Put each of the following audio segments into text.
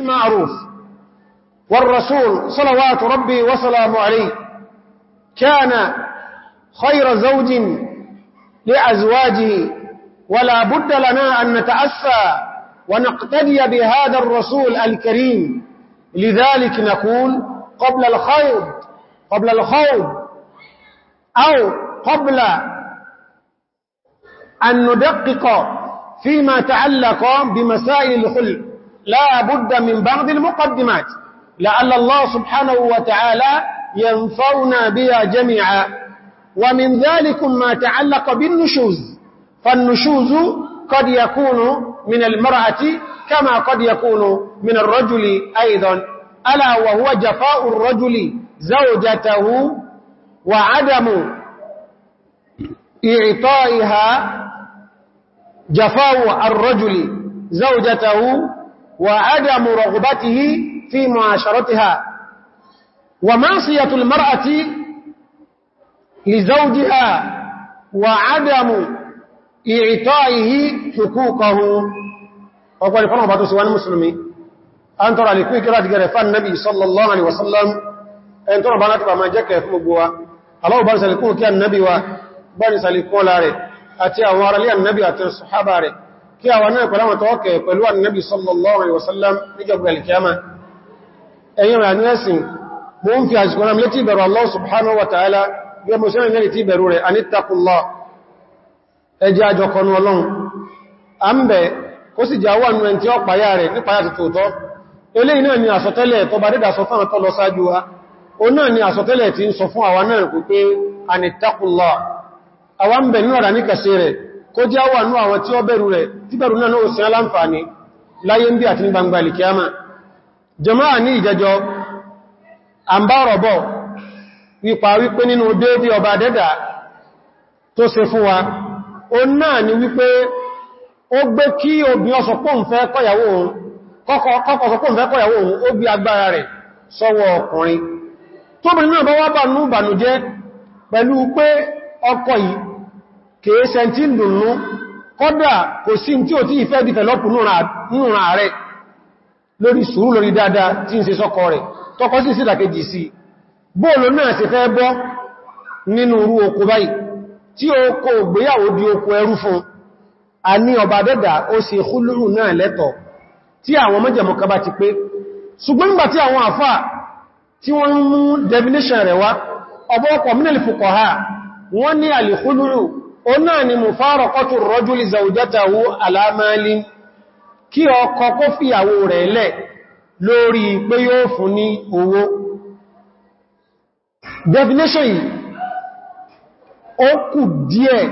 المعروف والرسول صلوات ربي وسلام عليه كان خير زوج لأزواجه ولا بد لنا أن نتأسى ونقتدي بهذا الرسول الكريم. لذلك نقول قبل الخوض قبل الخوض أو قبل أن ندقق فيما تعلق بمسائل الخلق. لا بد من بعض المقدمات لعل الله سبحانه وتعالى ينفونا بها جميعا. ومن ذلك ما تعلق بالنشوز فالنشوز قد يكون من المرأة كما قد يكون من الرجل أيضا. ألا وهو جفاء الرجل زوجته وعدم إعطائها جفاء الرجل زوجته وعدم رغبته في معاشرتها ومعصية المرأة لزوجها وعدم إعطائه حقوقه وقال فرما باتو سوان المسلمين أن ترى لكي كرات غرفان النبي صلى الله عليه وسلم أن ترى بانات بما جاك يفمقوا الله بارس لكم كي النبي وبارس لكم لاري أتي أوار لي النبي أتي الصحابة kí àwọn náà pẹ̀lú àwọn tọ́ọ̀kẹ̀ pẹ̀lú annabi sallallahu alaihi wasallam níjọba alkiyama. Ẹ̀yìn rẹ̀ anúẹ́sìn mo ń fi àṣìkò náà létí ìbẹ̀rù Allah subhanahu wa ta'ala yóò mọ̀ sẹ́rìn létí ìbẹ̀rù rẹ̀ anítàkùnlọ ẹjẹ́ àjọkọ̀nù ọlọ́run. A ń bẹ̀ kó sì jà wà nù ẹn tí ó pàyà rẹ̀ nípa yà tòótọ́. Eléyìí náà ni àsọtẹ́lẹ̀ tó bá dídà sọ fún àwọn tó lọ sáájú wa. Ń bẹ̀ nínú ọ̀rà níkàṣẹ́ rẹ̀ kó jẹ́ wà nínú àwọn tí ó bẹ̀rù rẹ̀ tí bẹ̀rù náà ó sin aláǹfààní láyé ń bí àti ní gbangba alìkíyàmà jama'a ní ìjẹjọ àmbárọ̀bọ̀ wípa wípé nínú déédé ọba dẹ́dà tó ṣe fún wa o náà ni wípé ó gbé kí obìn ọsọpọ̀ ń fẹ́ kọ́yàwó òun kọ́kọ́ sọpọ̀ ń fẹ́ kọ́yàwó òun ó gbé agbára rẹ̀ sọ́wọ́ yìí kèéṣẹ́ tí ń dùnnú. Kọ́dà kò sí tí ò tí ìfẹ́ dìfẹ̀lọ́pù nínú ààrẹ lórí sùúrù lórí dáadáa tí ń ṣe sọ́kọ rẹ̀. Tọ́kọ́ sí sídàkejì sí bóòlò náà sì fẹ́ bọ́ nínú orú oko báyìí. Tí ó kó gbéyàwó di oko ẹrú fún a ní ọba dẹ́dà ó sì húlúrù náà lẹ́tọ̀ tí àwọn mẹ́jẹ̀mọ́ kaba ti pé. Ṣùgbọ́n nígbà tí àwọn àfá tí wọ́n mú definition rẹ̀ wá ọbọ̀ọ̀pọ̀ minal fuqaha wọ́n ní alìhúlúrù ó náà ni mufaraqatu rajuli zawjatahu ala malin. Kí ọkọ kó fìyàwó rẹ̀ lẹ̀ lórí pé yóò fún ní owó. Definition yìí ó kù díẹ̀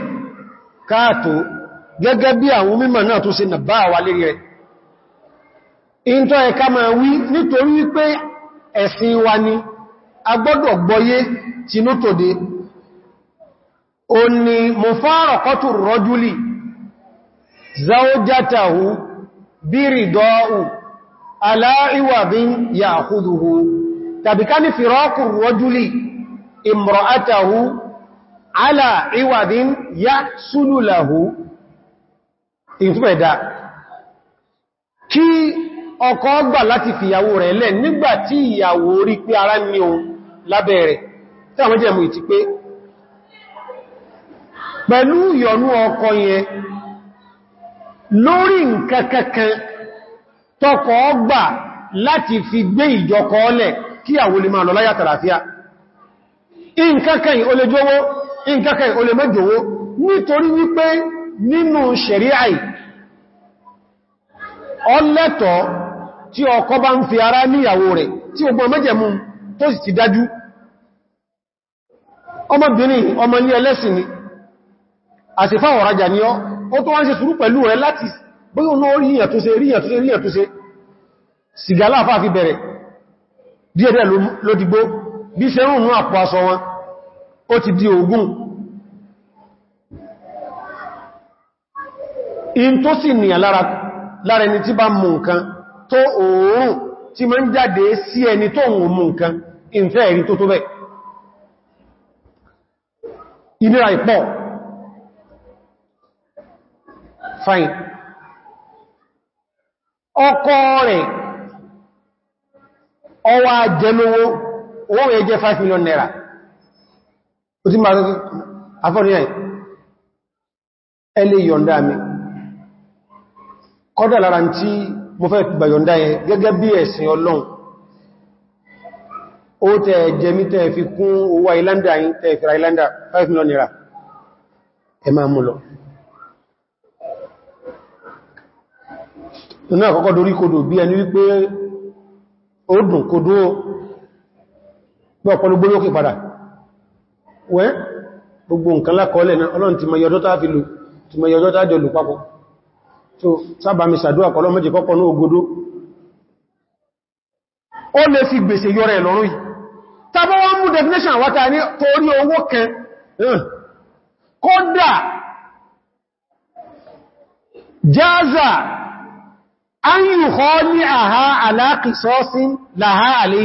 káàtó gẹ́gẹ́ bí àwọn mímọ̀ náà tó ṣe nàbá wà lérí rẹ̀. ìntọ́ o ni mufaraqatu rajuli zawjatahu birida'u ala iwadin ya'khudhuhu. Tàbí ká ní firaqu rajuli imra'atahu ala iwadin yahsulu lahu. Ìtúfẹ̀dá kí ọkọ gbà láti fìyàwó rẹ̀ lẹ̀ nígbà tí ìyàwó rí pé ara ní ohun lábẹ́ rẹ̀. Tí àwọn jẹ́ mú ìtí pé pẹ̀lú ìyọnú ọkọ yẹn lórí nǹkankankan tọkọ gbà láti fi gbé ìjọkọ ọlẹ̀ kí àwọ lè máa lọ láyà tàràfíà nǹkan kan ó lè jówó nǹkan kan ó lè mẹ́jọwó nítorí wípé nínú ṣẹ̀rí'à ọlẹ́tọ̀ tí ọkọ bá ń fi ara níyàwó rẹ̀ tí ogbọ́n mẹ́jẹ̀mú tó sì ti dájú. Ọmọbìnrin ọmọ ní ẹlẹ́sìn ni àṣìfà ọ̀rajà ni ọ́ ó tó wọ́n ṣe sùúrù pẹ̀lú rẹ̀ láti bóyí ọ̀nà oríyàn tó ṣe ríyàn tó ṣe ríyàn tó ṣe. Sìgálà àfáà fi bẹ̀rẹ̀. Díẹ̀dẹ̀ ló dìgbó bí ṣe rùn ní àpò aṣọ wọn ó ti di ògùn in tó sì ní lára tí bá mú nǹkan tó òórùn tí ma ń jáde sí ẹni tó ń mú nǹkan ìfẹ́ ẹ̀rí tó tó bẹ́ ìnira ìpọ̀ fine. Ọkọ rẹ̀ ọwá jẹlówó owó rẹ̀ jẹ́ 5 million naira. Ó ti máa ẹ̀ ẹlẹ́ yọ̀ndá mi. Kọ́dà lára tí mo fẹ́ gbà yọ̀ndá yẹn gẹ́gẹ́ bí ẹ̀sìn ọlọ́run ó tẹ́ jẹ mí tẹ́ fi kún owó islander yìí tẹ́ fi ra islander 5 million naira ẹ máa mú lọ náà kọ́kọ́ dorí kodò bí ẹni wípé ó dùn kodò pẹ́ ọ̀pọ̀lọgbó lókè padà. Wẹ́ gbogbo nǹkan lákọọ́lẹ̀ náà ọlọ́run ti mọ̀ tá fi lò ti mọ̀ yọjọ́ tá jọ lò papọ̀. So sábà mi sàdúwà kọlọ́ méjì kọ́kọ́ ní ògodó ó lè fi mú definition wáta ní torí owó kan kódà jáza an yi kọ́ ní àhá aláàkìsọ́sí láhá àlè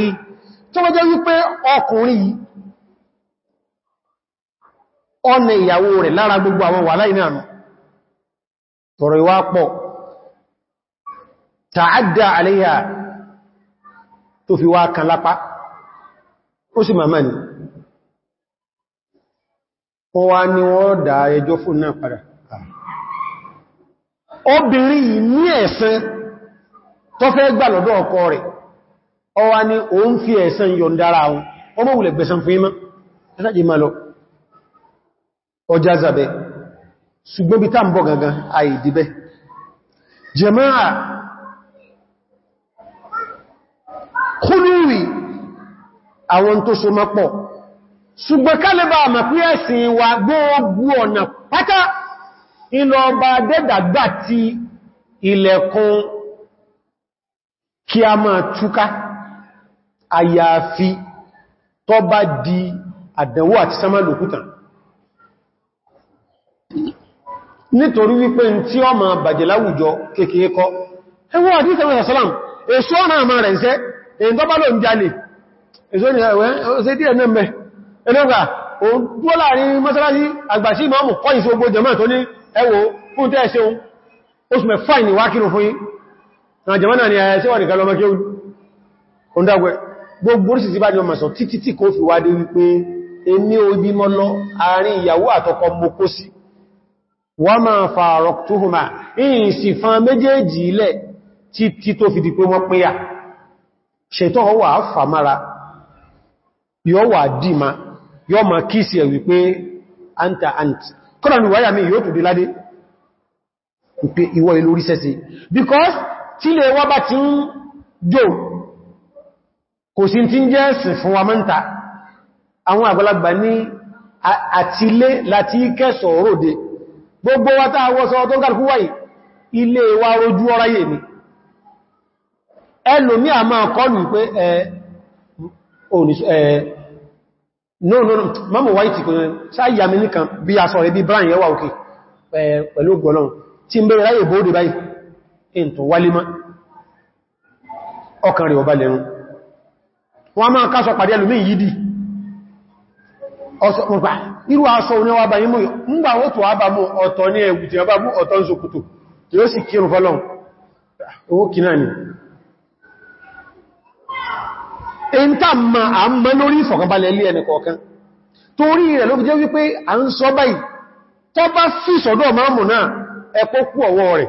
tó wọ́n wípé ọkùnrin ọ̀nà ìyàwó rẹ̀ lára gbogbo àwọn wà láì náà tọrọ ìwá pọ̀. Tààdà àléyà tó fi wá kan lápá. Ó sì màmá ni. Wọ́n wá ní wọ́n dá ẹjọ́ fún náà padà. Obìnrin yìí ní ẹ̀san tó fẹ́ gbà lọ́dọ̀ ọkọ rẹ̀ ó wá ní òun fi ẹ̀san yọ̀ndára wọn ọmọ wùlẹ̀ gbẹ̀san fún imá ẹ̀sájì máa lọ. Ọjá zàbẹ̀. Ṣùgbọ́n bí tá ń bọ̀ gangan àìdíbẹ̀ jẹmáà ti ilẹ̀kùn kí a máa túká. Àyàfi tó bá di àdánwò àti sánmà lòkútàn. Nítorí wípé tí ó ma bàjẹ̀ láwùjọ kéèkéé kọ́. ẹwọ́n àti ìsẹ̀wọ̀n àṣọ́lám èso ọ̀nà àmà rẹ̀ ṣẹ́ èyí tó bá lọ ń jalè. Èso ni ẹ̀wẹ́ díẹ̀ náà mẹ́. Ẹlẹ́gbà o dúó láàárín mọ́sálásí àgbàṣí kọ́ wákìrù fún yí àjẹ́mọ́nà ni ẹ̀ṣẹ́ wà nìkan lọ́mọ́ kí ó dágbẹ́ gbogbo orísìí bá ní ọmọ sọ títí tí kò fi wádé wípé èmi ò ibi mọ́ lọ àárín ìyàwó àtọkọ mọ́ kó sí. Wọ́n máa fàárọ̀ túhùmá ìyìn sì fan méjèèjì ilẹ̀ títí tó fi di anta ant. Kọ́nà ni wáyà mi yóò tó dé ládé. Sẹ́sẹ̀. Because tí lè wá bá ti ń jò kò sí tí ń jẹ́ ẹ̀sìn fún wa mọ́ta. Àwọn àgbàlagbà ní àtilé láti kẹsọ̀ òróde gbogbo wa táa wọ́sọ tó kàrùkú wáyìí ilé wa rojú ọráyè ni. Ẹlòmí a máa kọlù pé ẹ no no no mọ́mọ̀ wáyìí tí kò ní sáyà mi nìkan bí a sọ rẹ̀ bí brian yẹwà òkè pẹ̀lú gbọ́lọ́n tí ń in tó wálé mọ́ ọkàn rẹ̀ ọba lẹ́run wọ́n máa kásọ pàdé ẹlòmí yìí irú aṣọ oníwà bá yímú ńgbà ó tó àbá mú ọ̀tọ̀ ní ẹgbù tí a bá mú ọ̀tọ̀ ń sókútò tí ó sì kírùn fọ́lọ́n owó kì náà ni. A ń náà ẹ̀kọ́ kú ọwọ́ rẹ̀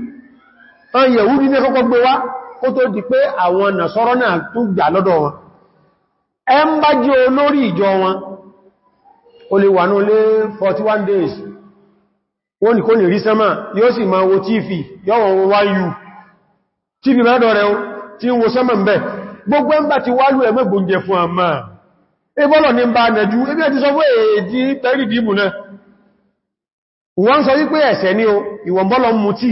ọ̀n Yẹ̀húdí ní kọ́kọ́ gbé wá kó tó di pé àwọn Nàsárà náà tún gbà lọ́dọ̀ wọn. Ẹ ń bá jẹ́ olórí ìjọ wọn o lè wà ní olé 41 days. Wọ́n ní kó ní rí sánmà yóò sì máa wo tífì yọ́wọ̀n wáyú wo dìímù náà. Wọ́n sọ wípé ẹ̀ṣẹ̀ ní o ìwọ̀n bọ́lọ̀ mú tí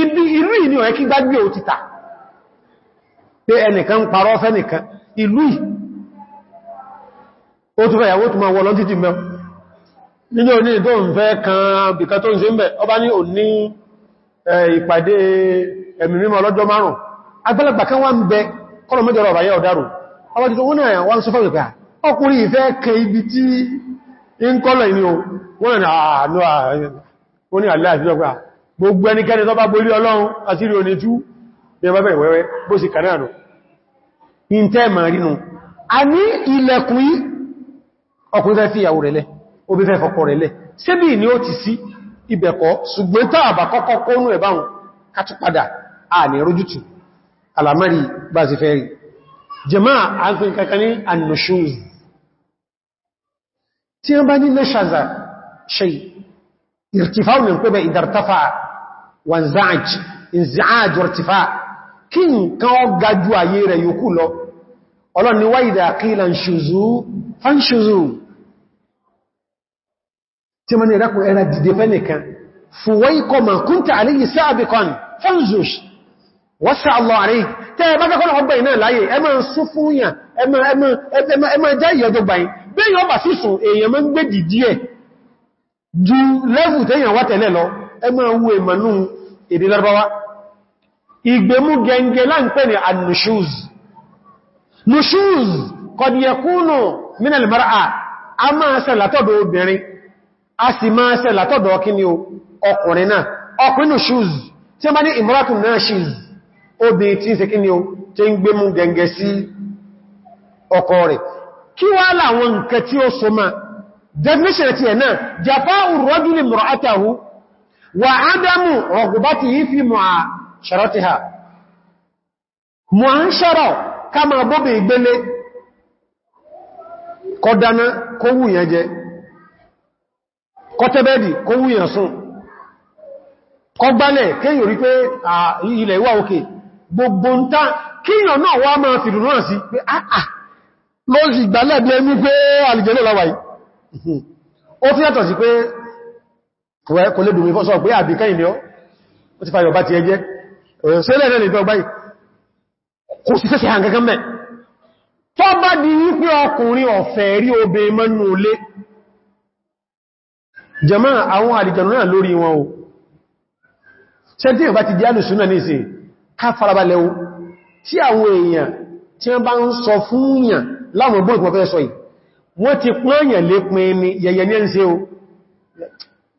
ibi ìlú ìní ọ̀ẹ́ kí gbágbé ò títà pé ẹnìkan parọ́ fẹ́nìkan ìlú ó tún fẹ́ ìyàwó tún máa wọ́lọ́ títì mẹ́. Nínú òní tó ń fẹ́ kan bìkan tó ń ṣe ń bẹ̀ ọba ní òní ìpàdé ẹ̀mì mímọ́ ọlọ́jọ́ márùn agbẹ́lẹ̀gbà kan wá ń bẹ kọ́nà mẹ́jọ ọ̀rọ̀ àyẹ́ ọ̀dárù ọba títí wọ́n náà wọ́n sọ fẹ́ ìpẹ́ ọkùnrin ìfẹ́ kẹ ibi tí ń kọ́lọ̀ ìní o. Wọ́n náà àánú àwọn gbogbo ẹnikẹ́ni tó bá borí ọlọ́run àti rí onítú ní ẹbá bẹ̀rẹ̀ wẹ́wẹ́ bó sì kanáàrùn in tẹ́ ma rínú a ní ilẹ̀kùn yí ọkùnrin fẹ́ fi ìyàwó rẹ̀ lẹ̀ obí fẹ́ fọkọ rẹ̀ lẹ̀. Sébì ni ó ti sí ibẹ̀kọ́ ṣùgbọ́n tá àbà kọ́kọ́ kónú kátúpadà a ní rójútù alamari bá sì fẹ́ rí. Jẹmá àfin kankan ní annushuz. Tí wọ́n bá ní shay irtifa'u min pẹ́bẹ̀ wanza'aj inzi'aj wartifa' kí nǹkan ó gajú ayé rẹ̀ yòókù lọ. Ọlọ́n ni wáyìdà qila ṣùzú fánṣùzú tí mọ́ ní ẹ̀dàkùn ẹ̀rà dìde fẹ́nìkan fúwẹ́ikọ́ ma kúnta àríyí sáàbìkan fánṣùz wọ́sá Allah àrí tẹ́ bá fẹ́ kọ́nà ọgbẹ̀ iná láyé ẹ máa sún fún yàn ẹ máa jẹ́ ìyọ́dọ̀ gbáyìn bí yọ́ bà sísùn èèyàn máa ń gbé dìdí ẹ̀ ju lẹ́fù tẹ́yàn wá tẹ̀lẹ̀ lọ ẹ máa wú èmànú èdè Lárúbáwá. Ìgbèmú gẹngẹ láǹpẹ́ ni annushuz. Nushuz qad yakunu min al-mar'a. A máa ṣe látọ̀dọ̀ obìnrin a sì máa ṣe látọ̀dọ̀ kí ni ọkùnrin náà. Ọkùnrin nushuz tí a bá ní imratun nashiz obìnrin tí ń ṣe o tí ń gbémú gẹngẹ sí ọkọ rẹ̀. Kí wá láwọn nǹkan tí ó so máa definition ti ẹ̀ náà jafa'u rajuli imra'atahu adamu raghbatihi fi mu'asharatiha. Mu'ashara kama bóbi ìgbélé. Kọdáná kó wù yẹn jẹ. Kọtẹ́bẹ́dì kó wù yẹn sùn. Kọgbálẹ̀ kéyàn rí pé ilẹ̀ ìwà òkè. Gbogbo ń tá kíyàn náà wá máa fìdù náà sí pé àà lọ́sì ìgbàlẹ̀ bí ẹni pé sí pé kò lè dùn ìfọ́sọ̀ pé àbíkẹ́ ìlẹ́ ó ti fàyọ̀ bá ti ẹjẹ́. Òyìnsẹ́lẹ̀ rẹ̀ nìfẹ́ ọgbáyì kò sí sẹ́sẹ̀ hàn kankan mẹ́. Tó di wípé ọkùnrin ọ̀fẹ́ rí obe mọ́nú olé jàmá àwọn àdìjànú náà lórí wọn o. Ṣe tí ìbá ti di alùsúnà ní ìsìn ká farabalẹ̀ o. Tí àwọn èèyàn tí wọ́n bá ń sọ fún yàn láwọn ọgbọ́n ìpọ̀fẹ́ sọ yìí wọ́n ti pọ́nyàn lé pín ní yẹyẹ ní ẹ̀ṣẹ́ o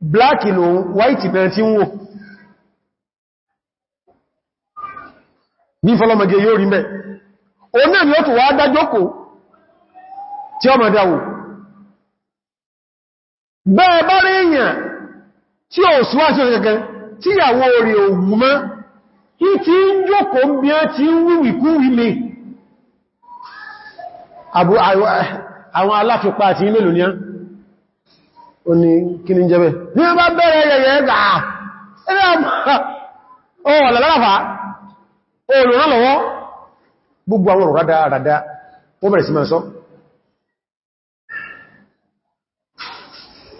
black ló white bẹ̀rẹ̀ tí ń wò. Ní fọ́lọ́mọ̀gẹ́ yóò rí mẹ́ o náà ni ó tó wá dájókò tí ọmọ dáwò bẹ́ẹ̀ bá rí èèyàn tí ó síwáṣí ọ̀gẹ́gẹ́ tí ìyàwó rí òwú mọ́ kí tí ń jókò bí á ti ń wíwìkú wílé àwọn aláfipá àti ilé lónìí ó ní kí ní jẹ́bẹ̀ ní a bá bẹ̀rẹ̀ yẹ̀yẹ̀ ẹgbà ọ̀rọ̀ lálàfà olùrán lọ́wọ́. Gbogbo àwọn ọ̀rọ̀ rádá wọ́n bẹ̀rẹ̀ sí máa sọ.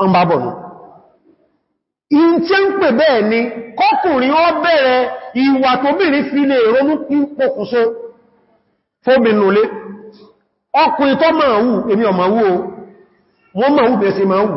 Ọmọ bọ̀nù in tí ń pè bẹ́ẹ̀ ni kọkùnrin ó bẹ̀rẹ̀ ìwà tó bìnrin fi lè ronú pokùnso fóbinulé ọkùnrin tó máa wù èmi ọmọ wù o. Wọ́n máa wù bẹ̀ẹ̀sẹ̀ máa wù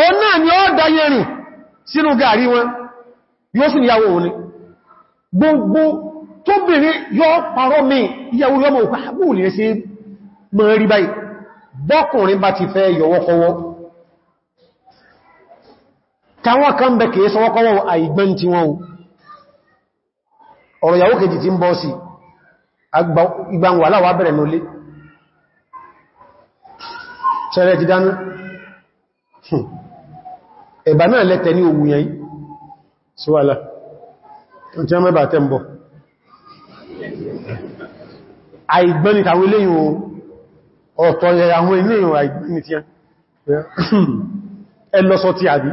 òun náà ni ó dáyé rìn sínú gàrí wọn. Yóò sì níyàwó òun ni. Gbogbo tó bèèrè yọ parọ́ mi ìyàwó yọmọ òpá bóò lè ṣe mọ́ rí báyìí? Bọ́kùnrin bá ti fẹ́ yọwọ́kọwọ́. Ṣẹlẹ̀ ti dánú ẹ̀bà náà lẹ́tẹ̀ ní ogun yẹn. Síwálá tí wọ́n mẹ́bà tẹ́ ń bọ̀. Àìgbọ́n ni tàwọn eléyìn ọ̀tọ̀ àwọn eléyìn àìgbọ́n ni tí ẹ lọ sọ tí àbí?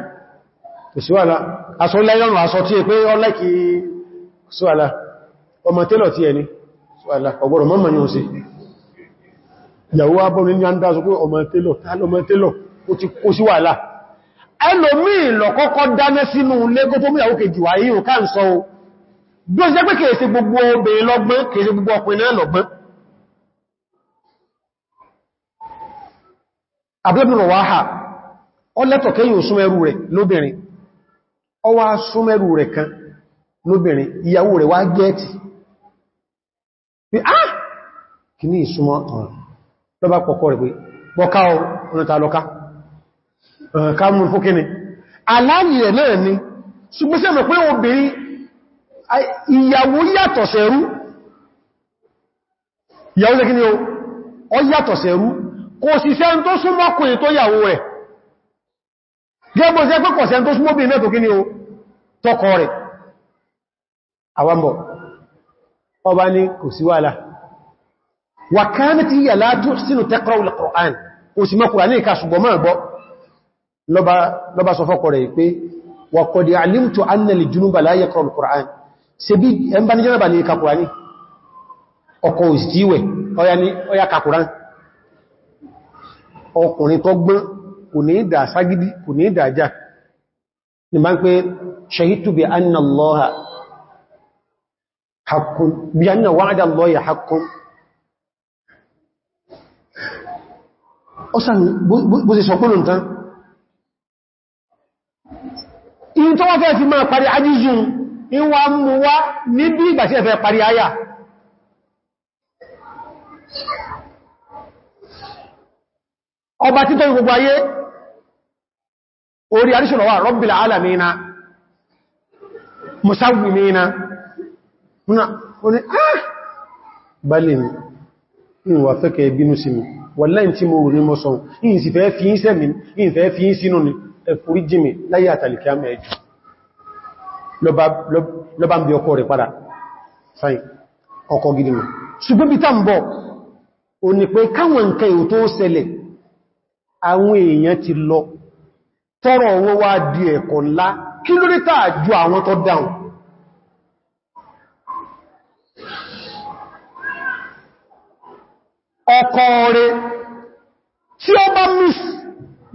Kò síwálá aṣọ lẹ́yọ̀nù aṣọ tí è pé ọlẹ́kì síwálá ọmọ tẹ́lọ̀ tí ẹni síwálá ìyàwó abọ́rin ní àndá sọ pé ọmọ tẹ́lọ̀ ó ti kó síwálá ẹlòmíì lọ kọ́kọ́ dáná sínú lẹ́gọ́ tó múyàwó kejì wà yíò ká ń sọ o. Bí ó ṣe pé kèèsì gbogbo obìnrin lọ́gbọ́n kèèsì gbogbo ọkùnrin lọ́gbọ́n abúlébìnrin wáhà ọ lẹ́tọ̀ kẹ́yìn ò rẹ̀ lóbìnrin. Wá wá fún kíni. Aláàrí rẹ̀ náà ni. Ṣùgbọ́sẹ̀ mọ̀ pé obìnrin ìyàwó yàtọ̀ sẹ́rú. Ìyàwó lẹ́kí ni ó yàtọ̀ sẹ́rú. Kò sì sẹ́ tó súnmọ́kùnrin tó yàwó rẹ̀. Gẹ́gbọ́ sẹ́ pé kọ̀sẹ̀ tó súnmọ́bìnrin náà tó kí ni ó tọ́kọ rẹ̀. Àwambọ̀ ọba ní kò al-Qur'an. Kò ṣùgbọ́n mọ́ lọ́bá sọ fọ́kọ̀ rẹ̀ pé wa qad alimtu anna al-junuba la yaqra'u al-Qur'an. Ṣe bí ẹn bá ní jẹ́nàbà ní kakùránì ọkọ̀ òsìtíwẹ̀ ọya kakùrán ọkùnrin tó gbọ́n ní bá ń pé shahitu bi anna Allaha haqqun bi anna wa'da Allahi haqqun. Ọsàn bó ṣe sọpọ̀lù tán in tó wọ́n fẹ́ fi máa parí ajízun in wa mú wá ní bí ìgbà tí ẹ̀fẹ́ parí ayá ọba títọ́ gbogbo ayé orí àríṣùlọ́wà Rabbil alamina musawwimina. Múnà oní ah! Balẹ̀ mi ìwà fẹ́kẹ̀ ìbínú sí mi. Wàláyìn tí mo ní mọ́sán yìí sì fẹ́ fi ń sẹ́mi yìí fẹ́ fi ń sínú ni ẹ̀fúrí jìmì láyé àtàlìkà mẹ́jù lọ́bá ń bí ọkọ rẹ̀ padà. Fine. Ọkọ gidi mọ̀ ṣùgbọ́n bí tá ń bọ̀ o ní pé káwọn nǹkan èyò tó ṣẹlẹ̀ àwọn èèyàn ti lọ. Tọ́rọ owó wá di ẹ̀kọ́ ńlá. Kí ló dé tàà ju àwọn tó dáhùn? Ọkọ rẹ̀ tí ó bá miss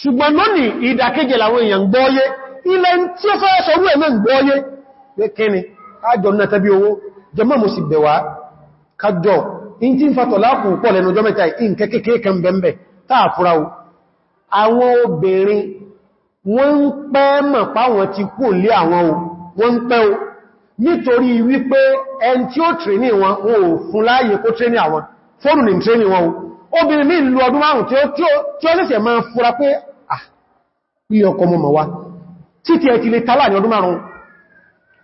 ṣùgbọ́n lónìí ìdàkejì làwọn èèyàn gbọ́ọ́yé ilẹ̀ tí ó fẹ́ sọrú ẹ̀mẹ́ gbọ́ọ́yé pé kíni? Kájọ náà tẹ́bí owó. Jẹmọ́ mo sì bẹ̀wà kájọ in tí ń fatọ̀ láàkùn pọ̀ lẹ́nu o. Àwọn obìnrin wọ́n ń pẹ́ mọ̀ páwọn ti kú lé àwọn o. Wọ́n ń pẹ́ o. Nítorí wípé ẹn tí ó tréní wọn wọn ò fún láàyè kó tréní àwọn. Fóònù ní obìnrin ní ìlú ọdún márùn tí ó lẹ́sẹ̀ máa fúra pé ah ilé ọkọ mọ́ wá. Títí ẹ̀ ti lè tàlà ní ọdún márùn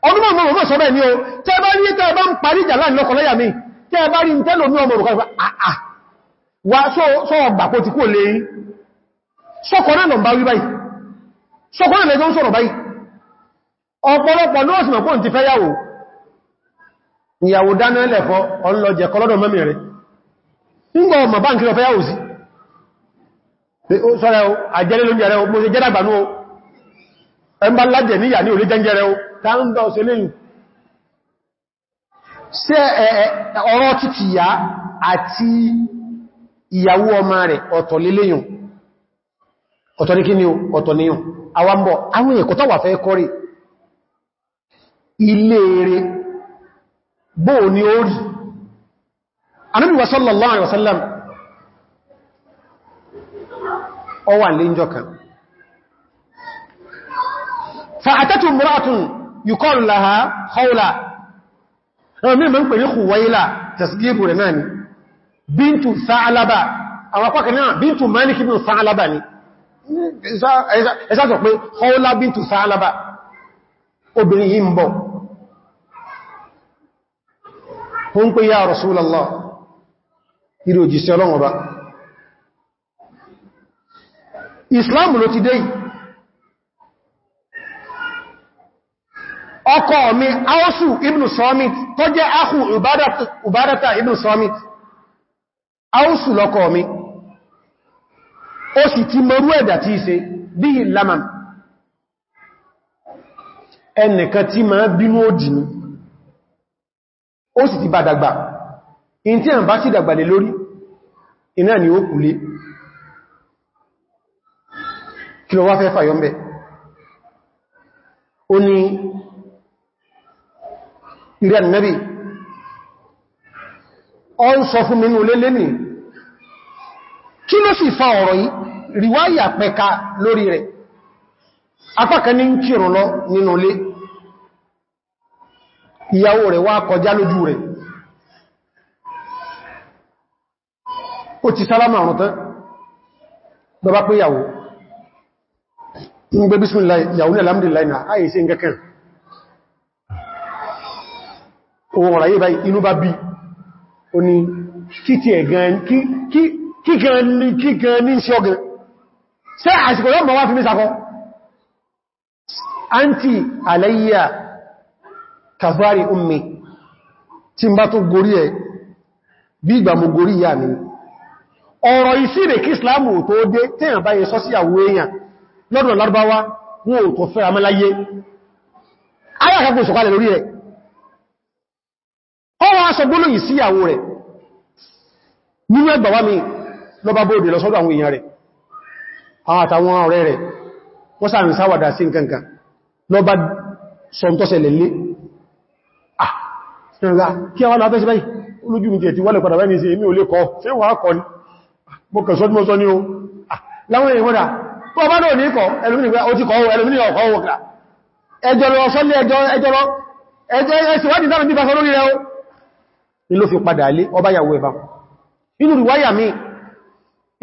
ọdún márùn mọ́ sọ́bẹ̀ ní o. Tẹ́ bá ní tẹ́ bá ń parí ìjà láàárín lọ́kọ̀ lẹ́yà mi rí òrùkọ́ àà wá sọ ọgbà kó ti kú lè sọ́kọ̀ọ́nà lọ bá wí báyìí. Sọ́kọ̀ọ́nà lẹ́jọ́ ń sọ̀rọ̀ báyìí. Ọ̀pọ̀lọpọ̀ náà sì mọ̀pọ̀ ti fẹ́yàwó ìyàwó dáná ńgbọ́ ọmọ bá ń kílọ fẹ́yàwó sí. Sọ́rẹ̀ àjẹ́lẹ́ lóúnjẹ rẹ̀ mo ṣe jẹ́dàgbànú ẹmbá lájẹ̀ níyà ní orí jẹ́jẹ́ rẹ̀ ta ń dá ọ̀sẹ̀ lẹ́yìn sí ọ̀rọ̀ títì ìyá àti ìyàwó ọmọ rẹ̀ ní ni ilé rẹ̀ bó ní ó rí Ànábì wa sallallahu alaihi wasallam ó wà lè jọ kan. Fa'atatu imra'atun yuqalu laha Khawla ẹ̀rọ mímọ̀ ń pè ní Khuwaila tasgiru rẹ̀ náà ni. Bíntu Tha'laba àwọn apákan náà bíntu Malik ibn Tha'laba ni. Ẹ̀sá sọ pé Khawla bíntu Tha'laba obìnrin yìí ń bọ̀ ìrò òjìsẹ́ ọlọ́run ọba. Islam ló ti dé ọkọ mi Ausu ibn Samit tó jẹ́ akhu Ubadata ibn Samit. Ausu lọ́kọ mi. Ó sì ti mọrú ẹ̀dà tí ṣe bí i lamam. Ẹnìkan tí ma bínú òdì ní ó sì ti bá dàgbà in tí a bá sí dàgbà lè lórí iná ni ó kùlé kí lọ wá fẹ́ fàyọ́mbẹ̀ ó ní ìrẹ́ ànìyàn ọ ń sọ fún minú lélé ní kí ló sì fa ọ̀rọ̀ yìí? Ríwáyà pẹka lórí rẹ̀. Apákan ní kírùn lọ nínú ilé. Ìyàwó rẹ̀ wá kọjá lójú rẹ̀ ó ti sálámà ọ̀rọ̀ tán. Bàbá pé ìyàwó. Ń gbé bísmìlá ìyàwó ní alhamdulillah ní àìsí ngẹ́kẹ́ ohun ọ̀rọ̀ yìí báyìí inú bá bí. O ní kí ẹ̀gán kígan ní sí ọgán ṣe àsìkò yọ́ mọ̀ wá fi mí sakọ́? Anti alayya kàfàrí ummi. Tí n bá tó gorí ẹ̀ bí ìgbà gorí ìyá mi ọ̀rọ̀ ìsìrè kí islamu tó dé tẹ́yàn báyẹ sọ sí àwọ èèyàn lọ́dọ̀ lárúbáwá wọn ò tó fẹ́ amáláyé ayàkàkùn sọ̀kalẹ̀ lórí rẹ̀. Ọwọ́ aṣọ gbólóyìn sí àwọ rẹ̀. Mi lọ́bá bóòdè lọ sọ́dọ̀ àwọn èèyàn rẹ̀. Àwọn àtàwọn ọ̀rẹ́ rẹ̀ wọ́n sáàrin sáwàdà sí nǹkan kan lọ́bá sọ́ntọ́sẹ̀lẹ̀ ah kí àwọn afẹ́ sí báyìí? Olójú mi jẹ́ ti wọ́lẹ̀ padà báyìí sí èmi ò lè kọ́. Sí wà kọ́ ní mo kẹ̀ sọ́dún mọ́sọ́ ní o. Láwọn èèyàn wọ́dà tó bá náà ní kọ́ ẹlùmínì ó ti kọ́ ẹlùmínì ọkọ̀ ọkọ̀ ẹjọ́ lọ sọ́lé ẹjọ́ ẹjọ́ lọ ẹjọ́ ẹsìwádìí dára nípa sọ lórí rẹ̀ ní ló fi padà lé ọba yàwó ẹ̀bá inú ríwáyà mi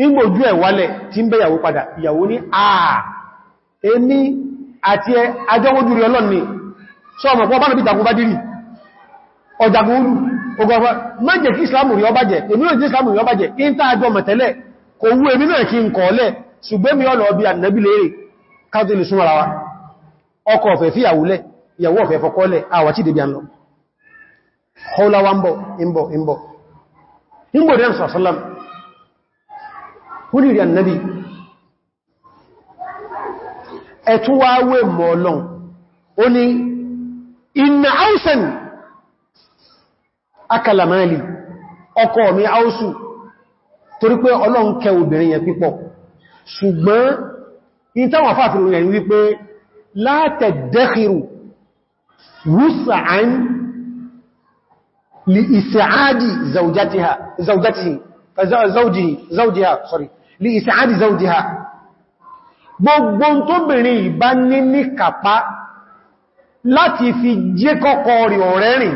ìgbòjú ẹ̀ wálẹ̀ tí ń bẹ́yàwó padà ìyàwó ní àà èmi àti ẹ ajọ́wójú rí ọlọ́ni sọ́ọ̀mọ̀ pọ́ bá nàbí ìtàkùn bá dìrì ọjàgún olú ogọ́fà má jẹ́ kí islamu rí ọba èmi náà islamu rí ọba jẹ́ in tá àjọ mọ̀tẹ́lẹ̀ kò wú èmi náà kí n kọ̀ọ́lẹ̀ ṣùgbẹ́ mi ọlọ̀ ọbí ànàbí lérè káàtò lè súnmọ́ra wa. Ọkọ ọ̀fẹ́ fi ìyàwólẹ̀ ìyàwó ọ̀fẹ́ akalamali ọkọ mi áúsù torí pé ọlọ́run kẹ obìnrin yẹn pípọ̀. Ṣùgbọ́n in táwọn afáàfin rẹ̀ wípé látẹ̀dẹ́kìrù wùsàn lè ìsẹ̀ádì zaujiha gbogbo tó bìnrin ìbá ní ní kàpá láti fi jẹ́ kọ́kọ́ rí ọ̀rẹ́ rìn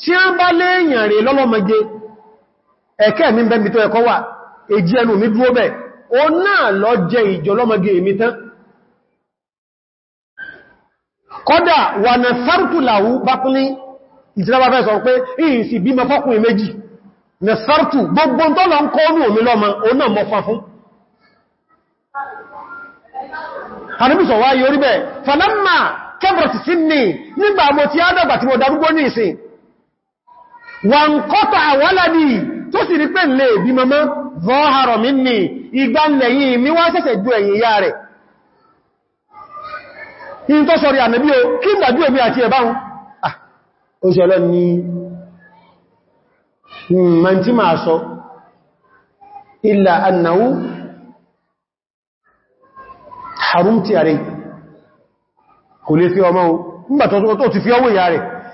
tí a bá léèyàn rẹ̀ lọ́lọ́mọge ẹ̀kẹ́ mi bẹ́mbi tó ẹkọ́ wà. Èjì ẹnu mi dúró bẹ̀ o náà lọ jẹ ìjọ lọ́mọge mi tán. Kọ́dà wà nà sárùtù làwú bá ìtìlábà fẹ́ sọ pé ìyìn sì bímọ fọ́kùnrin méjì. Nà sárùtù gbogbo tó ń kẹbọ̀tì sí ní nígbà mo ti ádọ́gbà tí mo darúgbó ní ìsìn wà ń àwọ́ládì tó sì rí pé lè bí mọ́mọ́ zọ́hàrọ̀ mi ní ìgbà lẹ́yìn mi wá sẹ́sẹ̀ ju ẹ̀yìn ìyá rẹ̀. In tó sọ̀rí ànàbí o kí ìgbàjú èmi àti ẹ̀báhun ó ṣe ọlọ́ ni ìyá rẹ̀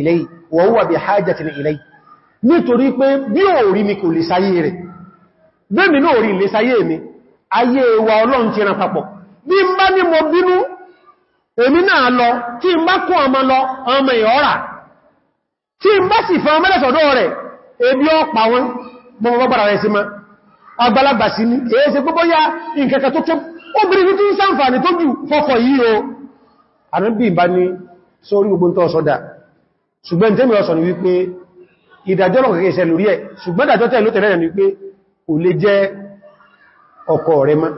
ilẹ̀ wa huwa bí hajjatin ilẹ̀ nítorí pé bí ò rí mi kò lè sáyé rẹ̀. Bẹ́mi náà rí lè sáyé mi. Ayé wa ọlọ́run ti ran papọ̀. Bí n bá ní mo bínú èmi náà lọ. Tí n bá kún ọmọ lọ ọmọ ìhọ́rà tí n bá sì fẹ́ ọmọ lẹ́sọ̀dọ́ rẹ̀ ebi ọpa wọn. Mọ́ bọ́bára rẹ̀ sí sórí gbogbo tó sọ́dá ṣùgbọ́n tẹ́mì ọ̀sọ̀ ni wípé ìdájọ́ lọ kẹ́kẹ́ ìṣẹ́ lórí ẹ̀. Ṣùgbọ́n dájọ́ tẹ́ ló tẹ̀lẹ̀ ni wípé kò lè jẹ́ ọkọ rẹ̀ mọ́.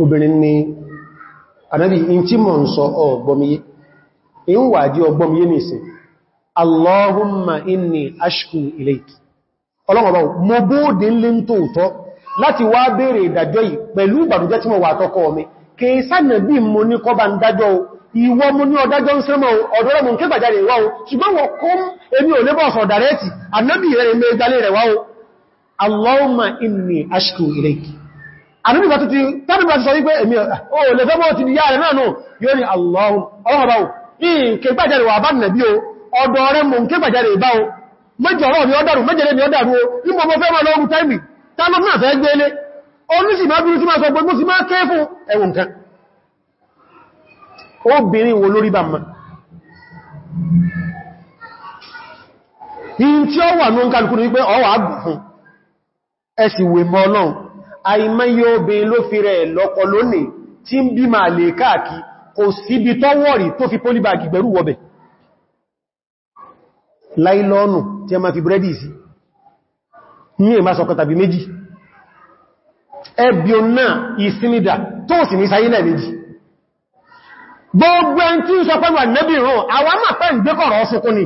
Obìnrin ni ànábì in tí mọ̀ ń sọ ọgbọmiyé in wà Allahumma tí mo wà tọ́kọ mi kí sánà bí mo ní kọba ń dájọ́ ìwọ mo ní ọdájọ́ ń sẹ́mọ̀ ọ̀dọ́rọ̀ mọ̀ kí gbàjáre wá o. Ṣùgbọ́n wọ́n kún èmi ò lébọ̀ sọ dàrẹ́tì. Annabi rẹ̀ ilé ìgbàlẹ̀ rẹ̀ wá o. Allahumma inni ashku ilayki annabi bá tuti tàbí bá ti sọ wípé èmi ti oníṣì máa bínú tí máa sọ gbogbo sí máa kẹ́ fún ẹwùn kan. Obìnrin wo lórí bá mọ́? In tí ó wà ní kálukú ní pé ọwà àgbù fún ẹsì wè mọ́ náà àìmẹ́yẹ obìnrin ló fi rẹ̀ lọ́kọ lónìí tí ń bí máa lè káàkì ẹbí o náà ìsinmìdà tó sì ní sáyílẹ̀ méjì gbogbo ẹn tí ń sọ pẹ́lú ànẹ́bì rán àwọn àmà pẹ́ ń gbékọ̀rọ̀ ọsùnkún ni.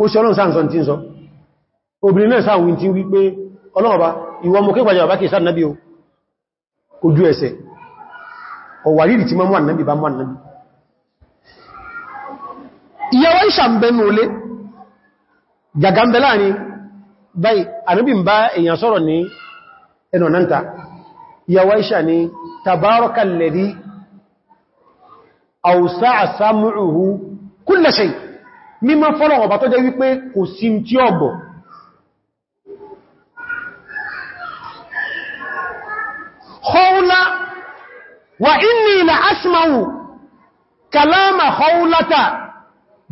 Ó ṣe ọlọ́run sáànsọ́ tí ń sọ. Obìnrin náà sáàwìn tí wípé ọlọ́ọ̀bá ìwọ mọ̀ ànábì ìyàwó ìṣàmbẹ̀nù olé jàgàmbẹ̀ láàárín báyìí ànábì ń bá èèyàn sọ̀rọ̀ ní ẹnu ọ̀náǹta ìyàwó ìṣà ní tabarakalladi awsa'a sam'uhu kulla shay. Mímọ́ fọ́lọ̀ ọba tó jẹ́ wípé kò sí tí ọgbọ̀ khawla wa inni la asma'u kalama khawlata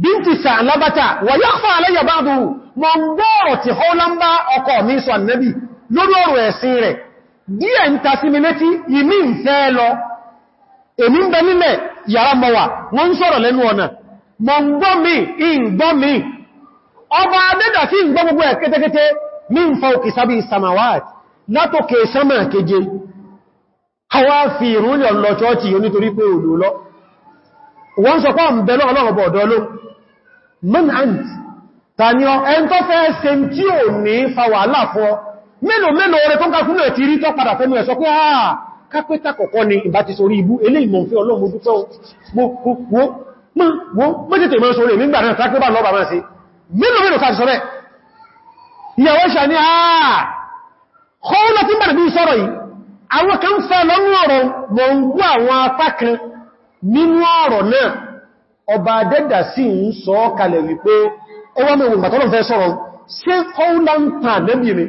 binti sa'labata wa yakhfa alayya ba'duhu. Mo ń gbọ́ọ̀rọ̀ tí khawla ń bá ọkọ mi sọ annabi lórí ọ̀rọ̀ ẹ̀sìn rẹ̀. Díẹ̀ ń ta sí mi létí ìmí ń fẹ́ lọ. Èmi ń bẹ nílẹ̀ yàrá mọ́wà wọ́n ń sọ̀rọ̀ lẹ́nu ọ̀nà. Mọ̀ ń gbọ́ mi in gbọ́ mi. Ọba adẹ́dà tí ń gbọ́ gbogbo ẹ̀ ń wọ́n sọ pọ́ ń bẹ lọ́wọ́ bọ̀ọ̀dọ́ ló man ant. Tani ọ ẹn tó fẹ́ ṣe tí ò ní fa wàhálà fún ọ. Mélòó mélòó rẹ̀ tó ń kàkúnnà ẹ̀ ti rí tó padà fẹ́nu ẹ̀ sọ pé àà kápẹ́tà kọ̀kọ́ ni ìbá ti sorí ibú. Elé ìmọ̀fẹ́ ọlọ́run dúpẹ́ mọ́tẹ̀tẹ̀ mọ́ sórí nígbà náà tákẹ́bà lọ́bà máa sí mélòó mélòó sáti sọ́rẹ́ ìyàwó ṣà ní àà kọ́ọ̀lọ́ tí bàrẹ̀ bí sọ́rọ̀ yìí. Àwọn kan fẹ́ lọ́nà ọ̀rọ̀ mọ̀ ń gbọ́ àwọn apá kan nínú ọ̀rọ̀ náà ọba dẹ́dà sí ń sọ kalẹ̀ wípé ó wá mẹ́wọ̀n gbàtọ́lọ̀ fẹ́ sọ́rọ̀ ṣe kọ́ọ̀lọ́ntà nẹ́bì ni?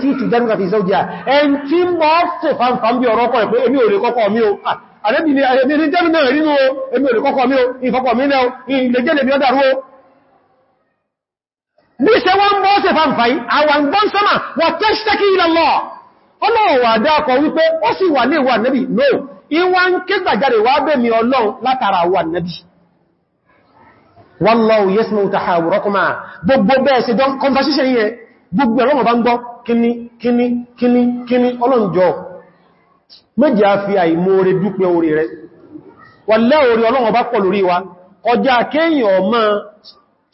Tí ti jẹ́nuka fi sọ́jà ẹn tí mọ́ sí fanfan bí ọ̀rọ̀ kọ̀rẹ̀ pé ò lè kọ́kọ́ mi o. Àrẹ́bì ni àrẹ́bì ni jẹ́nu náà nínú èmi ò lè kọ́kọ́ mi o. Ìfọ́kọ́ mi náà ilẹ̀ jẹ́ lè bí ọdá rú ní ṣe wọ́n mọ́ sí fanfan àwọn gbọ́n sọ́mà wọ́n tashtaki ila Allah. Ọlọ́wọ̀ àdákọ̀ wípé ó sì wà ní ìwà nẹ́bì no ìwà ń wà bẹ́ mi ọlọ́run látara wà nẹ́bì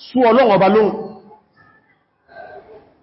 sú ọlọ́run ọba lóhun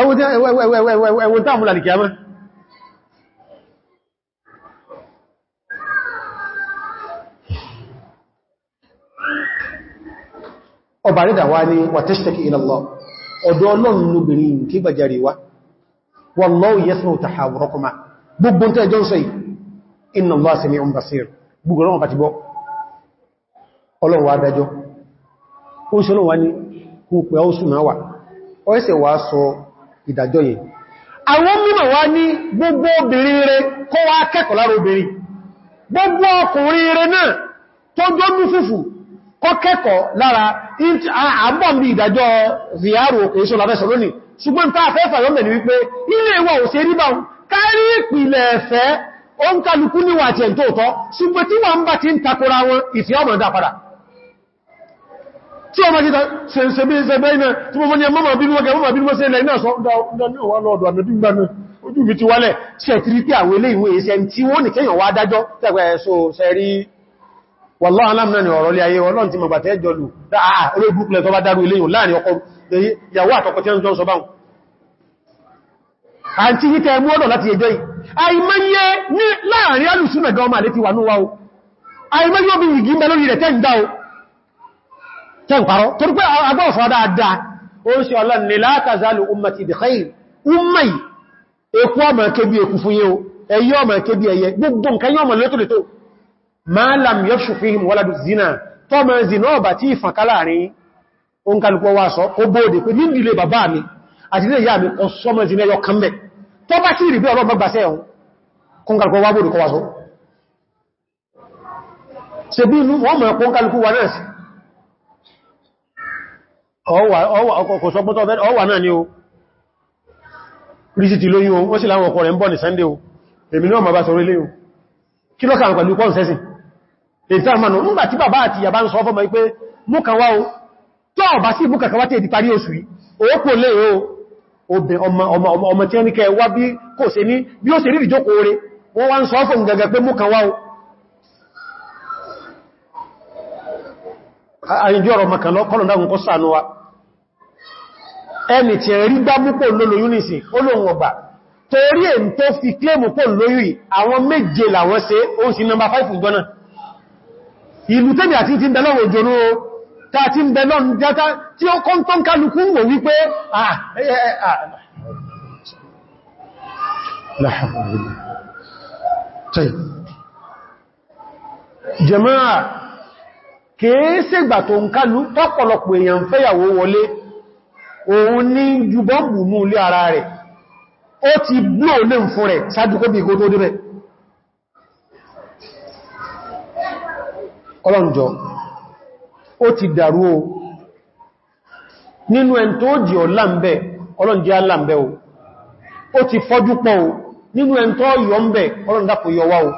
ẹwọ́n tàà múlà nìkìyàmọ́ ọba rídà wá ní wàtẹ́ṣtẹ́kì ilallah ọ̀dọ̀ ọlọ́run lóbìnrin kí gbàjáre wá. Wallahu yasma'u tahawurakuma. Gbogbo tẹ́ jọ gbogbo ọlọ́run bá ti gbọ́. Ọlọ́run wá dájọ́. Ó ní kú pẹ̀ sọ ìdájọ́ yẹn. Àwọn mímọ̀ wá ní gbogbo obìnrin rẹ̀ kó wá kẹ́kọ̀ọ́ lára obìnrin. Gbogbo ọkùnrin rẹ̀ náà tó jọ́dún fúfù kọ́ kẹ́kọ̀ọ́ lára. Àbọ̀n bí ìdájọ́ ziyaru òkè iṣọ́ láfẹ́sọ̀ lónìí tí ọmọ ti ṣe bí ṣe bẹ́ẹ̀ náà tí mo mọ́ ní ẹmọ́ bí wọ́n gẹ̀mọ́ bí wọ́n ṣe ilẹ̀ náà sọ lọ́dọ̀ àmẹ́bígbàmẹ́ ojú mi ti wálẹ̀. Ṣẹ̀tìrí pé àwọn ilé ìwé iṣẹ́ tí wọ́n ní kẹ́yàn wá dájọ́? Tẹ́gbẹ̀ ẹ̀ṣọ́ ṣẹ́rí wàlá aláàmì náà ni ọ̀rọ̀ lé ayé ọlọ́n ti mọ̀ gbàtẹ́ jọlù dáa olóògbùkúlẹ̀ tó bá dárú ilé yìí láàárín ọkọ ìyàwó àtọkọ tí ó ń jọ sọ báhùn àti yíkẹ mú ọ̀nà láti ẹjọ́ ọmọ ti tẹ́ tẹ́ ń parọ́. Torí pé agbọ́ọ̀fọ́ dáadáa ó ń ṣe ọlọ́n ni la tazalu ummati bi khair ummai ekú ọmọ kébí ekú fún yíò ẹyọ ọmọ kébí ẹyẹ gbogbo nǹkan yọ ọmọ létòlétò ma lam yafshu fihim waladu zina tó mọ̀ zina ọba tí ìfànká láàárín oúnkàlùpọ̀ wá sọ ó bóòdè pé ní ìdílé bàbá mi àti ilé ìyá mi kọ sọmọ yọ kan bẹ̀ tó bá sí ìrìbí ọlọ́gbọ́ gbàṣẹ́ ẹ̀hún bóòdè kọ wá sọ. Ṣe bí inú wọ́n mọ̀ kúnkàlùpù wà náà sí ọwà náà ni ó rí sí ti lóyún ó sì láwọn ọkọ̀ rẹ̀ ń bọ̀ ní Sunday o. Èmi náà ma bá sọ orílẹ̀ o. Kí lọ́kàn pẹ̀lú pọ́n sẹ́sìn ìtàmànà nígbà tí bàbá àti o. Tó ọ̀bá sí múkà kàwá tí èdè parí oṣù yìí òókò lè o. Obìn wọ́n o àyíjú ọ̀rọ̀ makànlọ́ kọlọ̀dágun kọ́ sànú wa. Ẹni tí ẹ̀rí gbá múpò lólo unisi olóhun ọgbà. Torí èm tó fi kílèmù pò lórí àwọn méje làwọn ṣe ó sì nọmbà 5 ìjọ́nà ìlú tẹ́bì àti ti ń bẹ lọ́wọ́ òjòrò ta ti ń bẹ jata tí ó kọ́ tó ń kálukú wò wípé jẹmáà kèése gbà tó ń kálú tọ́pọ̀lọpọ̀ èèyàn fẹ́yàwó wọlé. Òun ní ju bọ́m̀bù mú ilé ara rẹ̀. Ó ti bló lè ń fún rẹ̀ sáájú kó bí i kó ọlọ́njọ́ ó ti dàrú o. Nínú ẹn tó jì ọ̀lámbẹ̀ ọlọ́njẹ́ alámbẹ̀ o. Ó ti fọ́jú pọ̀ o. Nínú ẹn tó yọ